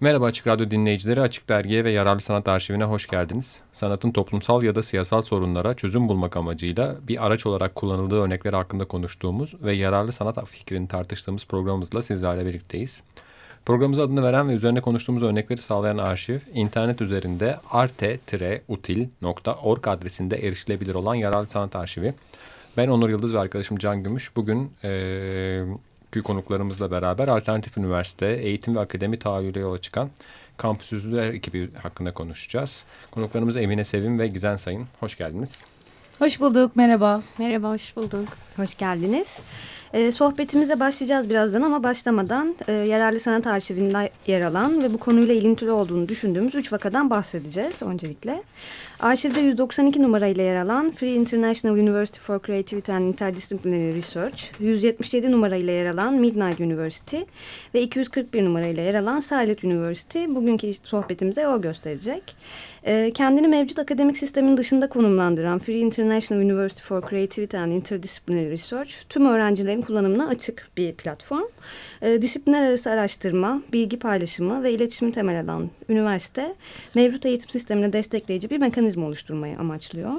Merhaba Açık Radyo dinleyicileri, Açık Dergi'ye ve Yararlı Sanat Arşivine hoş geldiniz. Sanatın toplumsal ya da siyasal sorunlara çözüm bulmak amacıyla bir araç olarak kullanıldığı örnekler hakkında konuştuğumuz ve yararlı sanat fikrini tartıştığımız programımızla sizlerle birlikteyiz. Programımıza adını veren ve üzerine konuştuğumuz örnekleri sağlayan arşiv, internet üzerinde arte-util.org adresinde erişilebilir olan yararlı sanat arşivi. Ben Onur Yıldız ve arkadaşım Can Gümüş bugün ee, konuklarımızla beraber Alternatif Üniversite Eğitim ve Akademi Tahayyülü'ye yola çıkan kampüsüzlüler ekibi hakkında konuşacağız. Konuklarımız Emine Sevim ve Gizen Sayın. Hoş geldiniz. Hoş bulduk, merhaba. Merhaba, hoş bulduk. Hoş geldiniz. E, sohbetimize başlayacağız birazdan ama başlamadan e, Yararlı Sanat Arşivinde yer alan ve bu konuyla ilintili olduğunu düşündüğümüz üç vakadan bahsedeceğiz öncelikle. Arşivde 192 numarayla yer alan Free International University for Creativity and Interdisciplinary Research, 177 numarayla yer alan Midnight University ve 241 numarayla yer alan Silent University bugünkü sohbetimize o gösterecek. Ee, kendini mevcut akademik sistemin dışında konumlandıran Free International University for Creativity and Interdisciplinary Research tüm öğrencilerin kullanımına açık bir platform. Ee, disiplinler arası araştırma, bilgi paylaşımı ve iletişimi temel alan üniversite mevcut eğitim sistemine destekleyici bir mekanizma oluşturmayı amaçlıyor.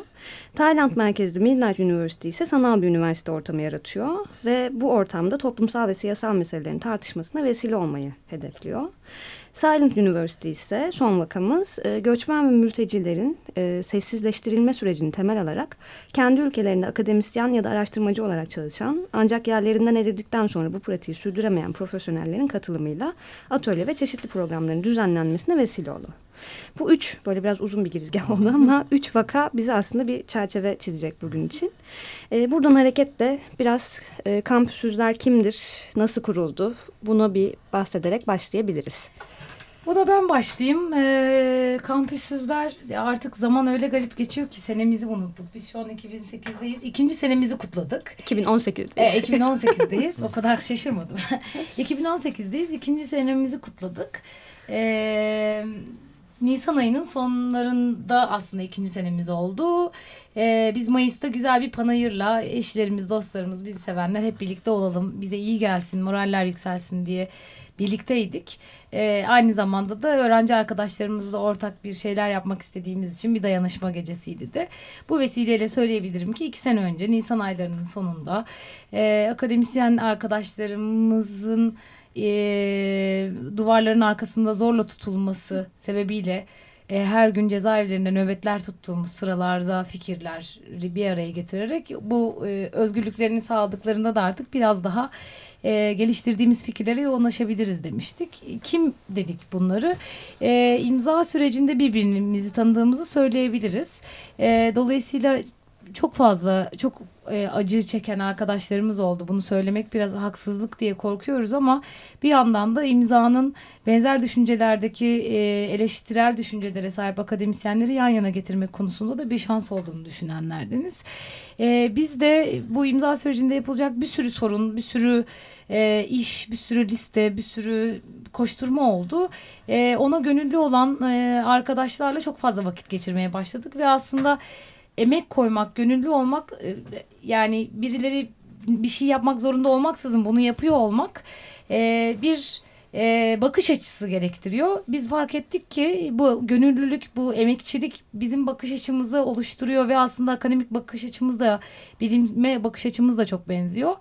Tayland merkezli Midnight University ise sanal bir üniversite ortamı yaratıyor ve bu ortamda toplumsal ve siyasal meselelerin tartışmasına vesile olmayı hedefliyor. Silent University ise son vakamız e, göçmen ve mültecilerin e, sessizleştirilme sürecini temel alarak kendi ülkelerinde akademisyen ya da araştırmacı olarak çalışan ancak yerlerinden edildikten sonra bu pratiği sürdüremeyen profesyonellerin katılımıyla atölye ve çeşitli programların düzenlenmesine vesile oldu. Bu üç böyle biraz uzun bir girizgah oldu ama üç vaka bize aslında bir çerçeve çizecek bugün için. E, buradan hareketle biraz e, kampüsüzler kimdir, nasıl kuruldu bunu bir bahsederek başlayabiliriz. Bu da ben başlayayım. Ee, kampüsüzler artık zaman öyle garip geçiyor ki senemizi unuttuk. Biz şu an 2008'deyiz. İkinci senemizi kutladık. 2018'deyiz. Ee, 2018'deyiz. o kadar şaşırmadım. 2018'deyiz. İkinci senemizi kutladık. Ee, Nisan ayının sonlarında aslında ikinci senemiz oldu. Ee, biz Mayıs'ta güzel bir panayırla eşlerimiz, dostlarımız, bizi sevenler hep birlikte olalım. Bize iyi gelsin, moraller yükselsin diye birlikteydik. Ee, aynı zamanda da öğrenci arkadaşlarımızla ortak bir şeyler yapmak istediğimiz için bir dayanışma gecesiydi de. Bu vesileyle söyleyebilirim ki iki sene önce Nisan aylarının sonunda e, akademisyen arkadaşlarımızın e, duvarların arkasında zorla tutulması sebebiyle e, her gün cezaevlerinde nöbetler tuttuğumuz sıralarda fikirler bir araya getirerek bu e, özgürlüklerini sağladıklarında da artık biraz daha e, geliştirdiğimiz fikirlere yoğunlaşabiliriz demiştik. Kim dedik bunları? E, imza sürecinde birbirimizi tanıdığımızı söyleyebiliriz. E, dolayısıyla çok fazla çok e, acı çeken arkadaşlarımız oldu. Bunu söylemek biraz haksızlık diye korkuyoruz ama bir yandan da imzanın benzer düşüncelerdeki e, eleştirel düşüncelere sahip akademisyenleri yan yana getirmek konusunda da bir şans olduğunu düşünenlerdiniz. E, biz de bu imza sürecinde yapılacak bir sürü sorun, bir sürü e, iş, bir sürü liste, bir sürü koşturma oldu. E, ona gönüllü olan e, arkadaşlarla çok fazla vakit geçirmeye başladık ve aslında emek koymak, gönüllü olmak e, yani birileri bir şey yapmak zorunda olmaksızın bunu yapıyor olmak e, bir e, bakış açısı gerektiriyor. Biz fark ettik ki bu gönüllülük, bu emekçilik bizim bakış açımızı oluşturuyor ve aslında akademik bakış açımız da bilime bakış açımız da çok benziyor.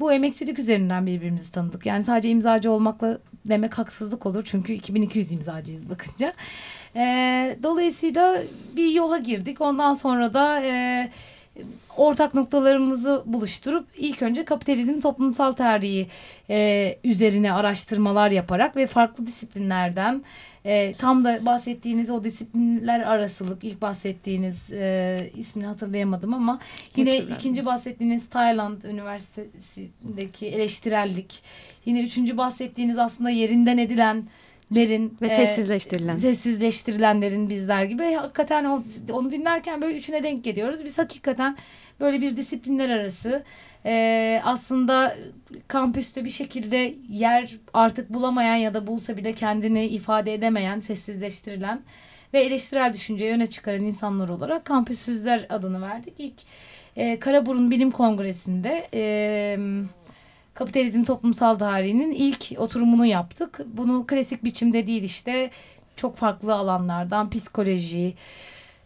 Bu emekçilik üzerinden birbirimizi tanıdık. Yani sadece imzacı olmakla demek haksızlık olur çünkü 2200 imzacıyız bakınca. E, dolayısıyla bir yola girdik. Ondan sonra da e, ortak noktalarımızı buluşturup ilk önce kapitalizm toplumsal tarihi e, üzerine araştırmalar yaparak ve farklı disiplinlerden e, tam da bahsettiğiniz o disiplinler arasılık ilk bahsettiğiniz e, ismini hatırlayamadım ama yine Hepsinden. ikinci bahsettiğiniz Tayland Üniversitesi'ndeki eleştirellik yine üçüncü bahsettiğiniz aslında yerinden edilen lerin ve sessizleştirilen. E, sessizleştirilenlerin bizler gibi hakikaten o, onu dinlerken böyle üçüne denk geliyoruz. Biz hakikaten böyle bir disiplinler arası e, aslında kampüste bir şekilde yer artık bulamayan ya da bulsa bile kendini ifade edemeyen, sessizleştirilen ve eleştirel düşünceyi öne çıkaran insanlar olarak kampüsüzler adını verdik. İlk e, Karaburun Bilim Kongresi'nde e, kapitalizm toplumsal tarihinin ilk oturumunu yaptık. Bunu klasik biçimde değil işte çok farklı alanlardan psikoloji,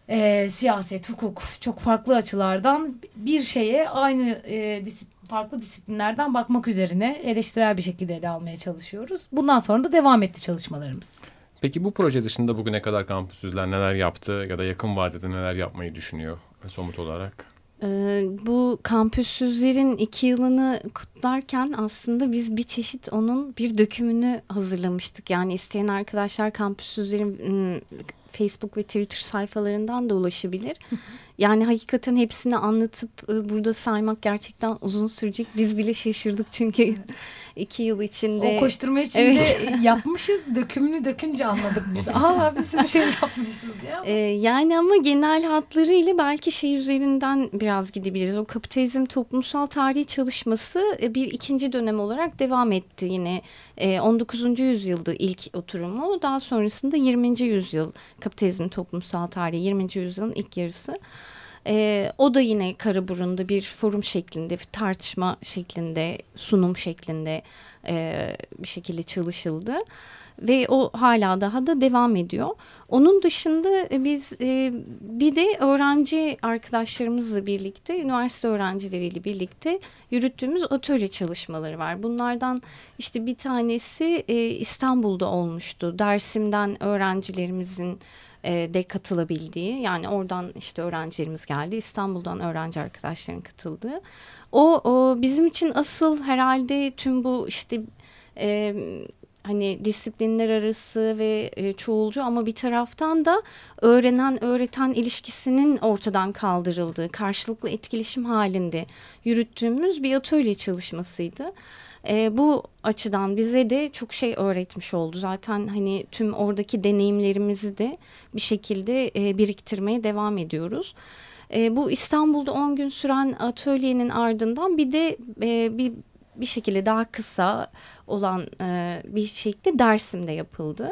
e, siyaset, hukuk çok farklı açılardan bir şeye aynı e, disiplin farklı disiplinlerden bakmak üzerine eleştirel bir şekilde ele almaya çalışıyoruz. Bundan sonra da devam etti çalışmalarımız. Peki bu proje dışında bugüne kadar kampüsüzler neler yaptı ya da yakın vadede neler yapmayı düşünüyor somut olarak? Bu kampüsüzlerin iki yılını kutlarken aslında biz bir çeşit onun bir dökümünü hazırlamıştık. Yani isteyen arkadaşlar kampüsüzlerin Facebook ve Twitter sayfalarından da ulaşabilir. Yani hakikaten hepsini anlatıp e, burada saymak gerçekten uzun sürecek. Biz bile şaşırdık çünkü iki yıl içinde. O koşturma içinde evet. yapmışız. Dökümünü dökünce anladık biz. Aa bir sürü şey yapmışız ya. Ee, yani ama genel hatlarıyla belki şey üzerinden biraz gidebiliriz. O kapitalizm toplumsal tarihi çalışması e, bir ikinci dönem olarak devam etti yine. 19. E, yüzyılda ilk oturumu. Daha sonrasında 20. yüzyıl kapitalizm toplumsal tarihi 20. yüzyılın ilk yarısı. E, o da yine Karaburun'da bir forum şeklinde, bir tartışma şeklinde, sunum şeklinde e, bir şekilde çalışıldı. Ve o hala daha da devam ediyor. Onun dışında biz e, bir de öğrenci arkadaşlarımızla birlikte, üniversite öğrencileriyle birlikte yürüttüğümüz atölye çalışmaları var. Bunlardan işte bir tanesi e, İstanbul'da olmuştu. Dersim'den öğrencilerimizin e, de katılabildiği yani oradan işte öğrencilerimiz geldi İstanbul'dan öğrenci arkadaşların katıldığı. O, o bizim için asıl herhalde tüm bu işte e, hani disiplinler arası ve e, çoğulcu ama bir taraftan da öğrenen öğreten ilişkisinin ortadan kaldırıldığı karşılıklı etkileşim halinde yürüttüğümüz bir atölye çalışmasıydı. E, bu açıdan bize de çok şey öğretmiş oldu. Zaten hani tüm oradaki deneyimlerimizi de bir şekilde e, biriktirmeye devam ediyoruz. E, bu İstanbul'da 10 gün süren atölyenin ardından bir de e, bir bir şekilde daha kısa olan e, bir şekilde Dersim'de yapıldı.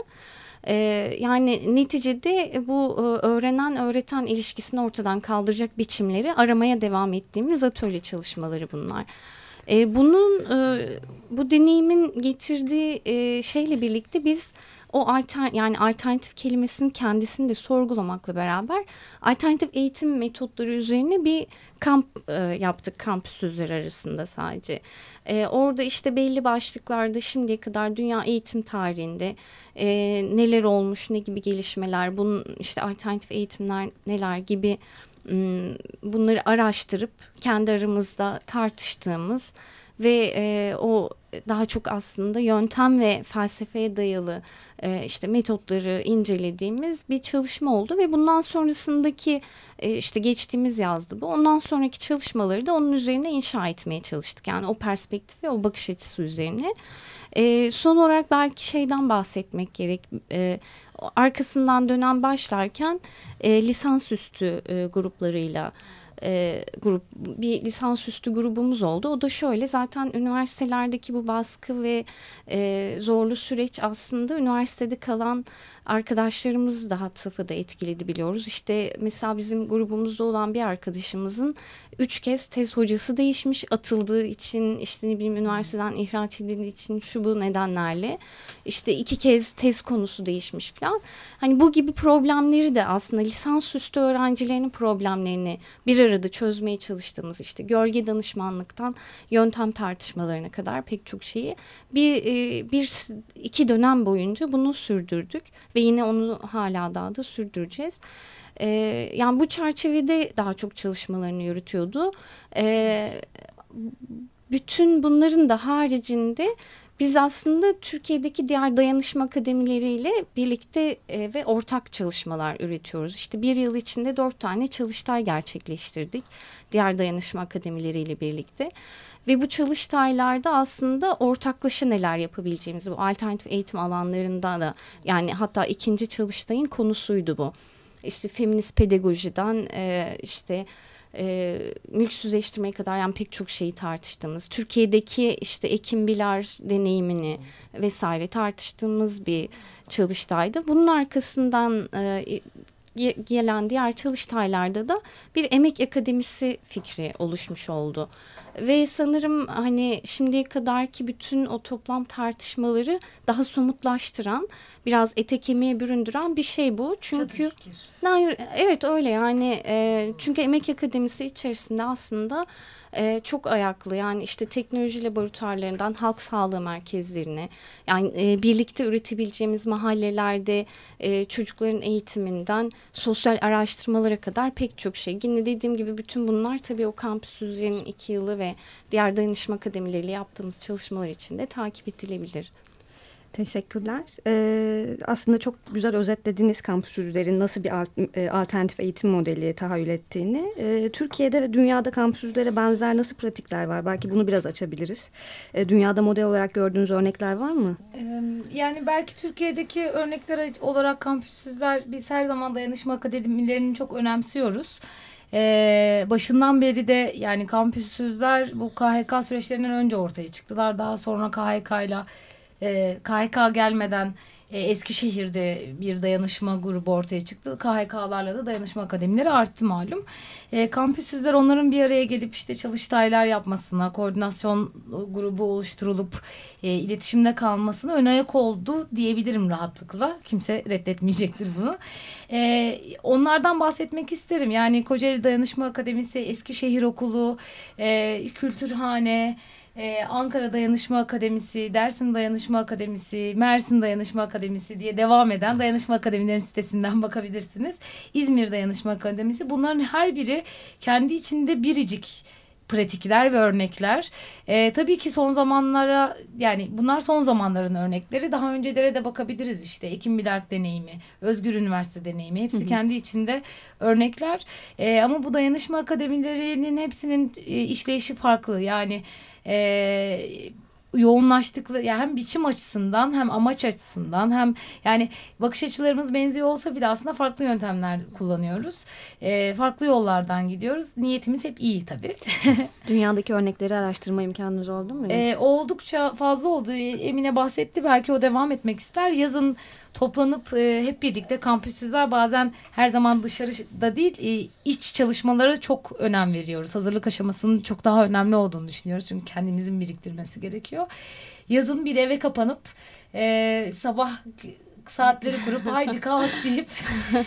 E, yani neticede bu e, öğrenen öğreten ilişkisini ortadan kaldıracak biçimleri aramaya devam ettiğimiz atölye çalışmaları bunlar. E, bunun e, bu deneyimin getirdiği e, şeyle birlikte biz o altern yani alternatif kelimesinin kendisini de sorgulamakla beraber alternatif eğitim metotları üzerine bir kamp e, yaptık kampüsüzler arasında sadece. E, orada işte belli başlıklarda şimdiye kadar dünya eğitim tarihinde e, neler olmuş, ne gibi gelişmeler, bunun işte alternatif eğitimler neler gibi bunları araştırıp kendi aramızda tartıştığımız ve e, o daha çok aslında yöntem ve felsefeye dayalı e, işte metotları incelediğimiz bir çalışma oldu ve bundan sonrasındaki e, işte geçtiğimiz yazdı bu. Ondan sonraki çalışmaları da onun üzerine inşa etmeye çalıştık. Yani o perspektif ve o bakış açısı üzerine. E, son olarak belki şeyden bahsetmek gerek. E, arkasından dönem başlarken e, lisansüstü e, gruplarıyla e, grup bir lisansüstü grubumuz oldu. O da şöyle zaten üniversitelerdeki bu baskı ve e, zorlu süreç aslında üniversitede kalan arkadaşlarımızı daha safhada etkiledi biliyoruz. İşte mesela bizim grubumuzda olan bir arkadaşımızın üç kez tez hocası değişmiş atıldığı için işte ne bileyim üniversiteden ihraç edildiği için şu bu nedenlerle işte iki kez tez konusu değişmiş falan. Hani bu gibi problemleri de aslında lisansüstü öğrencilerinin problemlerini bir arada çözmeye çalıştığımız işte gölge danışmanlıktan yöntem tartışmalarına kadar pek çok şeyi bir, e, bir iki dönem boyunca bunu sürdürdük ve yine onu hala daha da sürdüreceğiz. E, yani bu çerçevede daha çok çalışmalarını yürütüyordu. E, bütün bunların da haricinde biz aslında Türkiye'deki diğer dayanışma akademileriyle birlikte e, ve ortak çalışmalar üretiyoruz. İşte bir yıl içinde dört tane çalıştay gerçekleştirdik diğer dayanışma akademileriyle birlikte. Ve bu çalıştaylarda aslında ortaklaşa neler yapabileceğimizi bu alternatif eğitim alanlarında da yani hatta ikinci çalıştayın konusuydu bu. İşte feminist pedagojiden e, işte e, mülksüzleştirmeye kadar yani pek çok şeyi tartıştığımız Türkiye'deki işte Ekim Bilar deneyimini vesaire tartıştığımız bir çalıştaydı. Bunun arkasından e, gelen diğer çalıştaylarda da bir emek akademisi fikri oluşmuş oldu. Ve sanırım hani şimdiye kadar ki bütün o toplam tartışmaları daha somutlaştıran, biraz ete kemiğe büründüren bir şey bu. Çünkü hayır, evet öyle yani e, çünkü emek akademisi içerisinde aslında e, çok ayaklı yani işte teknoloji laboratuvarlarından halk sağlığı merkezlerine yani e, birlikte üretebileceğimiz mahallelerde e, çocukların eğitiminden sosyal araştırmalara kadar pek çok şey. Yine dediğim gibi bütün bunlar tabii o kampüs üzerinin iki yılı ve diğer dayanışma akademileriyle yaptığımız çalışmalar için de takip edilebilir. Teşekkürler. Ee, aslında çok güzel özetlediniz kampüslerin nasıl bir e, alternatif eğitim modeli tahayyül ettiğini. Ee, Türkiye'de ve dünyada kampüslere benzer nasıl pratikler var? Belki bunu biraz açabiliriz. Ee, dünyada model olarak gördüğünüz örnekler var mı? Yani belki Türkiye'deki örnekler olarak kampüsler biz her zaman dayanışma akademilerini çok önemsiyoruz. Ee, başından beri de yani kampüsüzler bu KHK süreçlerinden önce ortaya çıktılar. Daha sonra KHK ile e, KHK gelmeden e, Eskişehir'de bir dayanışma grubu ortaya çıktı. KHK'larla da dayanışma akademileri arttı malum. E, kampüsüzler onların bir araya gelip işte çalıştaylar yapmasına, koordinasyon grubu oluşturulup e, iletişimde kalmasına ön ayak oldu diyebilirim rahatlıkla. Kimse reddetmeyecektir bunu. E, onlardan bahsetmek isterim. Yani Kocaeli Dayanışma Akademisi, Eskişehir Okulu, e, Kültürhane, ee, Ankara Dayanışma Akademisi, Dersim Dayanışma Akademisi, Mersin Dayanışma Akademisi diye devam eden dayanışma akademilerin sitesinden bakabilirsiniz. İzmir Dayanışma Akademisi bunların her biri kendi içinde biricik pratikler ve örnekler. Ee, tabii ki son zamanlara yani bunlar son zamanların örnekleri. Daha öncelere de bakabiliriz işte. Ekim Bilart deneyimi, Özgür Üniversite deneyimi hepsi hı hı. kendi içinde örnekler. Ee, ama bu dayanışma akademilerinin hepsinin e, işleyişi farklı. Yani e, yoğunlaştıkları yani hem biçim açısından hem amaç açısından hem yani bakış açılarımız benziyor olsa bile aslında farklı yöntemler kullanıyoruz. E, farklı yollardan gidiyoruz. Niyetimiz hep iyi tabii. Dünyadaki örnekleri araştırma imkanınız oldu mu? E, oldukça fazla oldu. Emine bahsetti belki o devam etmek ister. Yazın toplanıp e, hep birlikte kampüsüzler bazen her zaman dışarıda değil e, iç çalışmalara çok önem veriyoruz. Hazırlık aşamasının çok daha önemli olduğunu düşünüyoruz. Çünkü kendimizin biriktirmesi gerekiyor. Yazın bir eve kapanıp e, sabah saatleri kurup haydi kalk deyip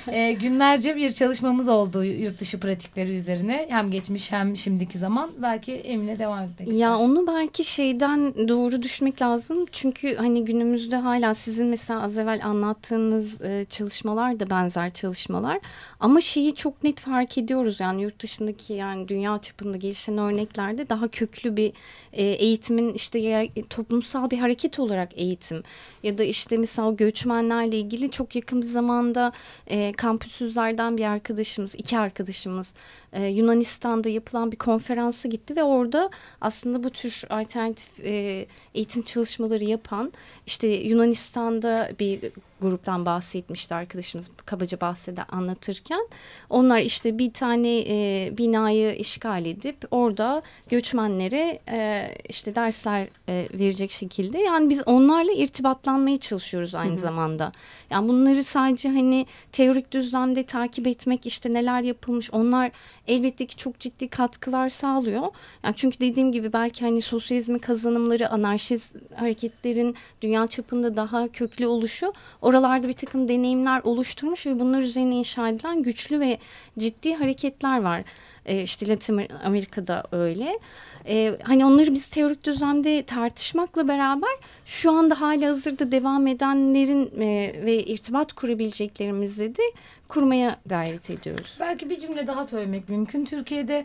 e, günlerce bir çalışmamız oldu yurt dışı pratikleri üzerine. Hem geçmiş hem şimdiki zaman. Belki Emine devam etmek ister. Ya onu belki şeyden doğru düşmek lazım. Çünkü hani günümüzde hala sizin mesela az evvel anlattığınız e, çalışmalar da benzer çalışmalar. Ama şeyi çok net fark ediyoruz. Yani yurt dışındaki yani dünya çapında gelişen örneklerde daha köklü bir e, eğitimin işte yer, toplumsal bir hareket olarak eğitim ya da işte mesela göçmen öğretmenlerle ilgili çok yakın bir zamanda e, kampüsüzlerden bir arkadaşımız, iki arkadaşımız e, Yunanistan'da yapılan bir konferansa gitti ve orada aslında bu tür alternatif e, eğitim çalışmaları yapan işte Yunanistan'da bir gruptan bahsetmişti arkadaşımız kabaca bahsede anlatırken. Onlar işte bir tane e, binayı işgal edip orada göçmenlere e, işte dersler e, verecek şekilde. Yani biz onlarla irtibatlanmaya çalışıyoruz aynı Hı -hı. zamanda. Yani bunları sadece hani teorik düzlemde takip etmek işte neler yapılmış onlar elbette ki çok ciddi katkılar sağlıyor. Yani çünkü dediğim gibi belki hani sosyalizmi kazanımları anarşist hareketlerin dünya çapında daha köklü oluşu oralarda bir takım deneyimler oluşturmuş ve bunlar üzerine inşa edilen güçlü ve ciddi hareketler var. Ee, işte Latin Amerika'da öyle. Ee, hani onları biz teorik düzlemde tartışmakla beraber şu anda hala hazırda devam edenlerin e, ve irtibat kurabileceklerimizle de kurmaya gayret ediyoruz. Belki bir cümle daha söylemek mümkün. Türkiye'de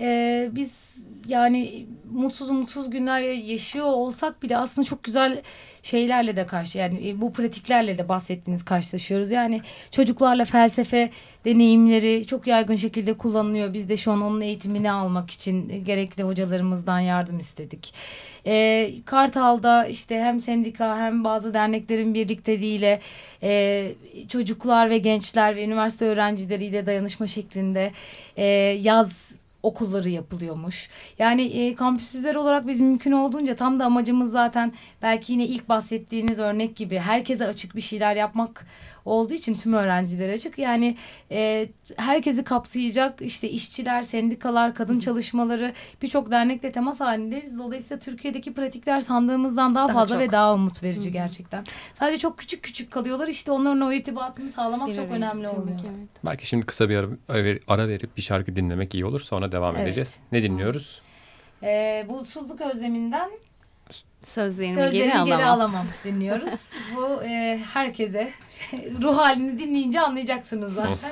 e, biz yani mutsuz mutsuz günler yaşıyor olsak bile aslında çok güzel şeylerle de karşı yani e, bu pratiklerle de bahsettiğiniz karşılaşıyoruz. Yani çocuklarla felsefe deneyimleri çok yaygın şekilde kullanılıyor. Biz de şu an onun eğitimini almak için gerekli hocalarımızdan yardım istedik. E, Kartal'da işte hem sendika hem bazı derneklerin birlikteliğiyle e, çocuklar ve gençler ve üniversite öğrencileriyle dayanışma şeklinde e, yaz okulları yapılıyormuş. Yani e, kampüsüzler olarak biz mümkün olduğunca tam da amacımız zaten belki yine ilk bahsettiğiniz örnek gibi herkese açık bir şeyler yapmak olduğu için tüm öğrencilere açık. Yani e, herkesi kapsayacak işte işçiler, sendikalar, kadın çalışmaları birçok dernekle temas halindeyiz. Dolayısıyla Türkiye'deki pratikler sandığımızdan daha, Daha fazla çok. ve daha umut verici gerçekten. Sadece çok küçük küçük kalıyorlar. İşte onların o irtibatını sağlamak Bir çok önemli getirmek, oluyor. evet. Belki şimdi kısa bir ara, ara verip bir şarkı dinlemek iyi olur. Sonra devam Evet. edeceğiz. Ne dinliyoruz? E, bulutsuzluk özleminden Sözlerimi, Sözlerimi geri, geri, alamam. alamam dinliyoruz. Bu e, herkese ruh halini dinleyince anlayacaksınız zaten.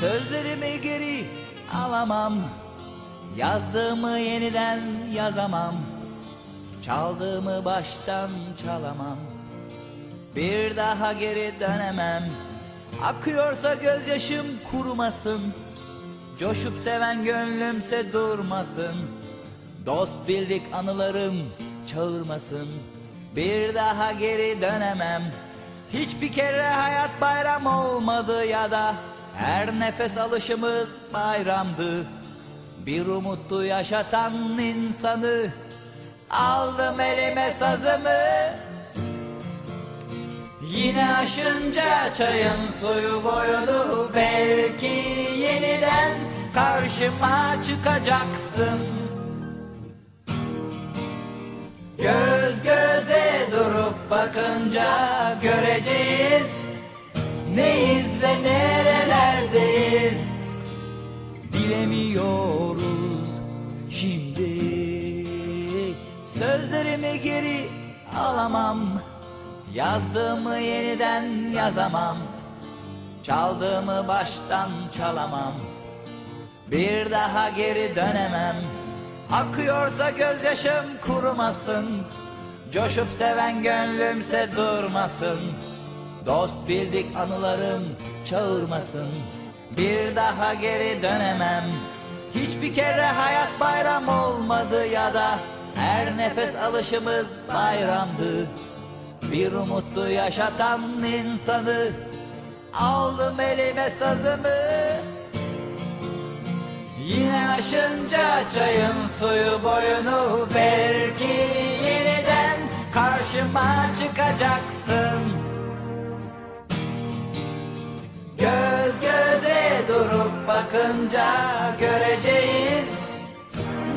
Sözlerimi geri alamam. Yazdığımı yeniden yazamam. Çaldığımı baştan çalamam. Bir daha geri dönemem. Akıyorsa gözyaşım kurumasın. Coşup seven gönlümse durmasın. Dost bildik anılarım çağırmasın. Bir daha geri dönemem. Hiçbir kere hayat bayram olmadı ya da Her nefes alışımız bayramdı. Bir umutlu yaşatan insanı Aldım elime sazımı. Yine aşınca çayın suyu boyunu Belki yeniden karşıma çıkacaksın. Göz göze durup bakınca göreceğiz Neyiz ve nerelerdeyiz? Bilemiyoruz şimdi. Sözlerimi geri alamam. Yazdığımı yeniden yazamam. Çaldığımı baştan çalamam. Bir daha geri dönemem. Akıyorsa gözyaşım kurumasın. Coşup seven gönlümse durmasın Dost bildik anılarım çağırmasın. Bir daha geri dönemem. Hiçbir kere hayat bayram olmadı ya da Her nefes alışımız bayramdı. Bir umutlu yaşatan insanı Aldım elime sazımı. Yine aşınca çayın suyu boyunu Belki yeniden karşıma çıkacaksın Göz göze durup bakınca göreceğiz.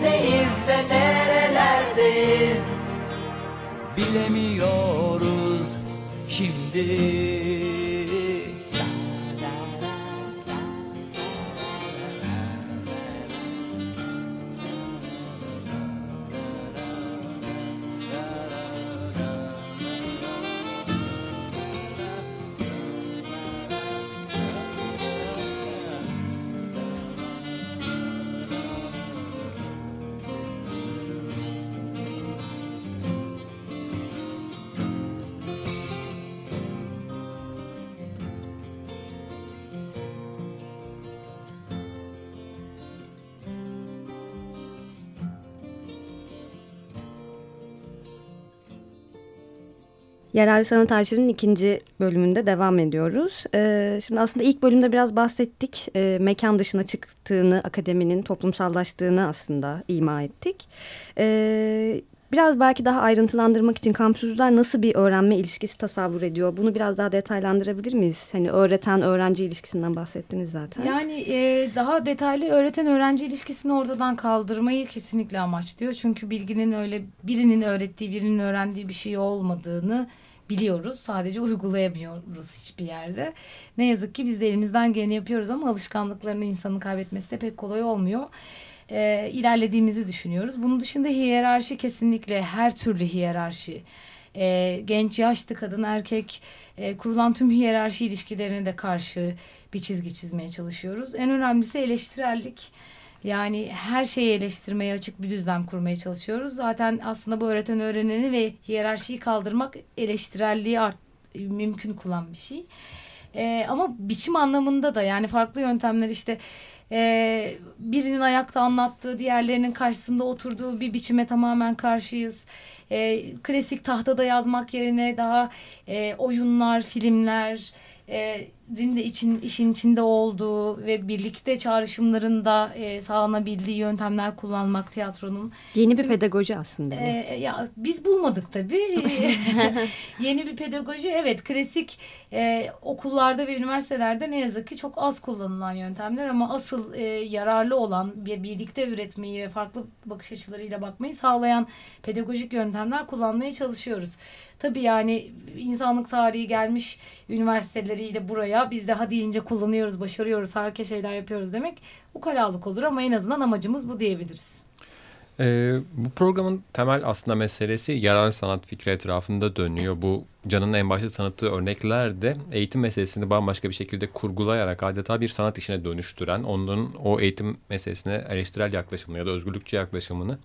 Neyiz ve nerelerdeyiz? Bilemiyoruz şimdi Yerel Sanat Arşivi'nin ikinci bölümünde devam ediyoruz. Ee, şimdi aslında ilk bölümde biraz bahsettik. Ee, mekan dışına çıktığını, akademinin toplumsallaştığını aslında ima ettik. Ee, biraz belki daha ayrıntılandırmak için kampüsler nasıl bir öğrenme ilişkisi tasavvur ediyor? Bunu biraz daha detaylandırabilir miyiz? Hani öğreten-öğrenci ilişkisinden bahsettiniz zaten. Yani e, daha detaylı öğreten öğrenci ilişkisini ortadan kaldırmayı kesinlikle amaçlıyor. Çünkü bilginin öyle birinin öğrettiği birinin öğrendiği bir şey olmadığını biliyoruz. Sadece uygulayamıyoruz hiçbir yerde. Ne yazık ki biz de elimizden geleni yapıyoruz ama alışkanlıklarını insanın kaybetmesi de pek kolay olmuyor. E, ilerlediğimizi düşünüyoruz. Bunun dışında hiyerarşi kesinlikle her türlü hiyerarşi e, genç, yaşlı, kadın, erkek e, kurulan tüm hiyerarşi ilişkilerine de karşı bir çizgi çizmeye çalışıyoruz. En önemlisi eleştirellik. Yani her şeyi eleştirmeye açık bir düzlem kurmaya çalışıyoruz. Zaten aslında bu öğreten öğreneni ve hiyerarşiyi kaldırmak eleştirelliği art, mümkün kılan bir şey. Ee, ama biçim anlamında da yani farklı yöntemler işte e, birinin ayakta anlattığı diğerlerinin karşısında oturduğu bir biçime tamamen karşıyız. E, klasik tahtada yazmak yerine daha e, oyunlar, filmler, e, de için işin içinde olduğu ve birlikte çağrışımlarında e, sağlanabildiği yöntemler kullanmak tiyatronun. Yeni bir pedagoji aslında. E, ya biz bulmadık tabii. Yeni bir pedagoji evet klasik e, okullarda ve üniversitelerde ne yazık ki çok az kullanılan yöntemler ama asıl e, yararlı olan bir birlikte üretmeyi ve farklı bakış açılarıyla bakmayı sağlayan pedagojik yöntemler kullanmaya çalışıyoruz. Tabii yani insanlık tarihi gelmiş üniversiteleriyle buraya biz de hadi ince kullanıyoruz, başarıyoruz, harika şeyler yapıyoruz demek ukalalık olur ama en azından amacımız bu diyebiliriz. Ee, bu programın temel aslında meselesi yararlı sanat fikri etrafında dönüyor. Bu Can'ın en başta tanıttığı örnekler de eğitim meselesini bambaşka bir şekilde kurgulayarak adeta bir sanat işine dönüştüren, onun o eğitim meselesine eleştirel yaklaşımını ya da özgürlükçü yaklaşımını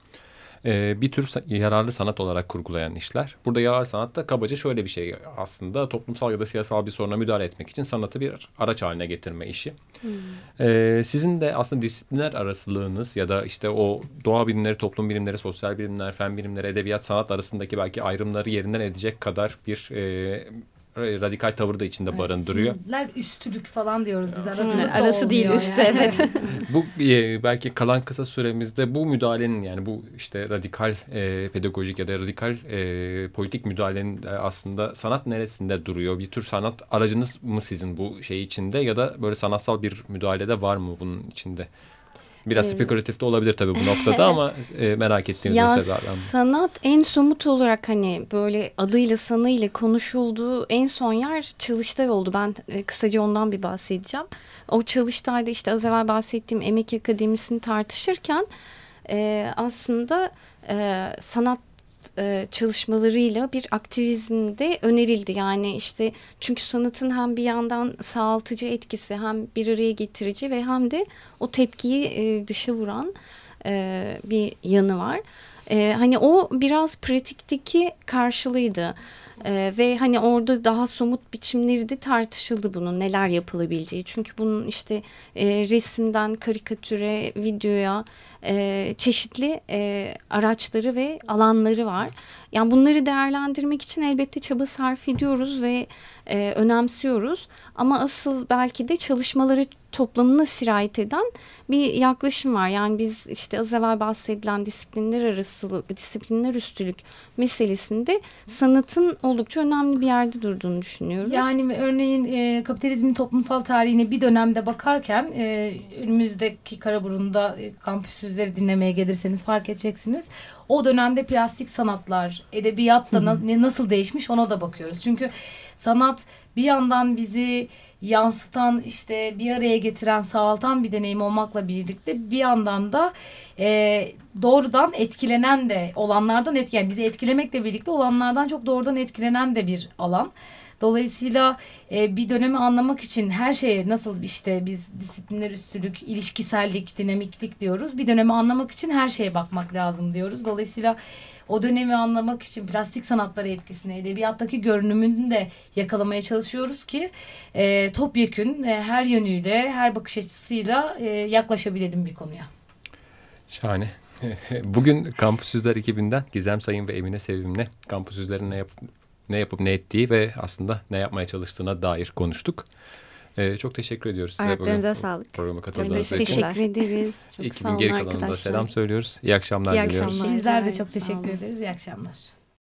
e, bir tür yararlı sanat olarak kurgulayan işler. Burada yararlı sanat da kabaca şöyle bir şey aslında toplumsal ya da siyasal bir soruna müdahale etmek için sanatı bir araç haline getirme işi. Hmm. E, sizin de aslında disiplinler arasılığınız ya da işte o doğa bilimleri, toplum bilimleri, sosyal bilimler, fen bilimleri, edebiyat, sanat arasındaki belki ayrımları yerinden edecek kadar bir e, radikal tavır da içinde evet, barındırıyor. Sinirler üstülük falan diyoruz biz arası arası değil üstü yani. evet. bu e, belki kalan kısa süremizde bu müdahalenin yani bu işte radikal e, pedagojik ya da radikal e, politik müdahalenin e, aslında sanat neresinde duruyor? Bir tür sanat aracınız mı sizin bu şey içinde ya da böyle sanatsal bir müdahalede var mı bunun içinde? Biraz ee, spekülatif de olabilir tabii bu noktada ama e, merak ettiğiniz ya sanat en somut olarak hani böyle adıyla sanıyla konuşulduğu en son yer Çalıştay oldu. Ben e, kısaca ondan bir bahsedeceğim. O Çalıştay'da işte az evvel bahsettiğim Emek Akademisi'ni tartışırken e, aslında e, sanat e, çalışmalarıyla bir aktivizmde önerildi. Yani işte çünkü sanatın hem bir yandan sağaltıcı etkisi hem bir araya getirici ve hem de o tepkiyi e, dışa vuran e, bir yanı var. E, hani o biraz pratikteki karşılığıydı. Ee, ve hani orada daha somut biçimleri de tartışıldı bunun neler yapılabileceği. Çünkü bunun işte e, resimden karikatüre, videoya e, çeşitli e, araçları ve alanları var. Yani bunları değerlendirmek için elbette çaba sarf ediyoruz ve e, önemsiyoruz. Ama asıl belki de çalışmaları toplamına sirayet eden bir yaklaşım var. Yani biz işte az evvel bahsedilen disiplinler arası, disiplinler üstülük meselesinde sanatın oldukça önemli bir yerde durduğunu düşünüyorum. Yani örneğin e, kapitalizmin toplumsal tarihine bir dönemde bakarken e, önümüzdeki Karaburun'da e, kampüsüzleri dinlemeye gelirseniz fark edeceksiniz. O dönemde plastik sanatlar, edebiyat da na, nasıl değişmiş ona da bakıyoruz. Çünkü sanat bir yandan bizi yansıtan işte bir araya getiren sağaltan bir deneyim olmakla birlikte bir yandan da e, doğrudan etkilenen de olanlardan etkilen yani bizi etkilemekle birlikte olanlardan çok doğrudan etkilenen de bir alan. Dolayısıyla e, bir dönemi anlamak için her şeye nasıl işte biz disiplinler üstülük, ilişkisellik, dinamiklik diyoruz. Bir dönemi anlamak için her şeye bakmak lazım diyoruz. Dolayısıyla o dönemi anlamak için plastik sanatları etkisini, edebiyattaki görünümünü de yakalamaya çalışıyoruz ki e, topyekün e, her yönüyle, her bakış açısıyla e, yaklaşabilelim bir konuya. Şahane. Bugün Kampüsüzler ekibinden Gizem Sayın ve Emine Sevim'le kampüsüzlerin ne, yap ne yapıp ne ettiği ve aslında ne yapmaya çalıştığına dair konuştuk. Ee, çok teşekkür ediyoruz size Ayaklarınıza sağlık. Programa katıldığınız için. Teşekkür ederiz. Çok İlk sağ olun geri kalanında selam söylüyoruz. İyi akşamlar İyi diliyoruz. akşamlar. Bizler de çok teşekkür ederiz. İyi akşamlar.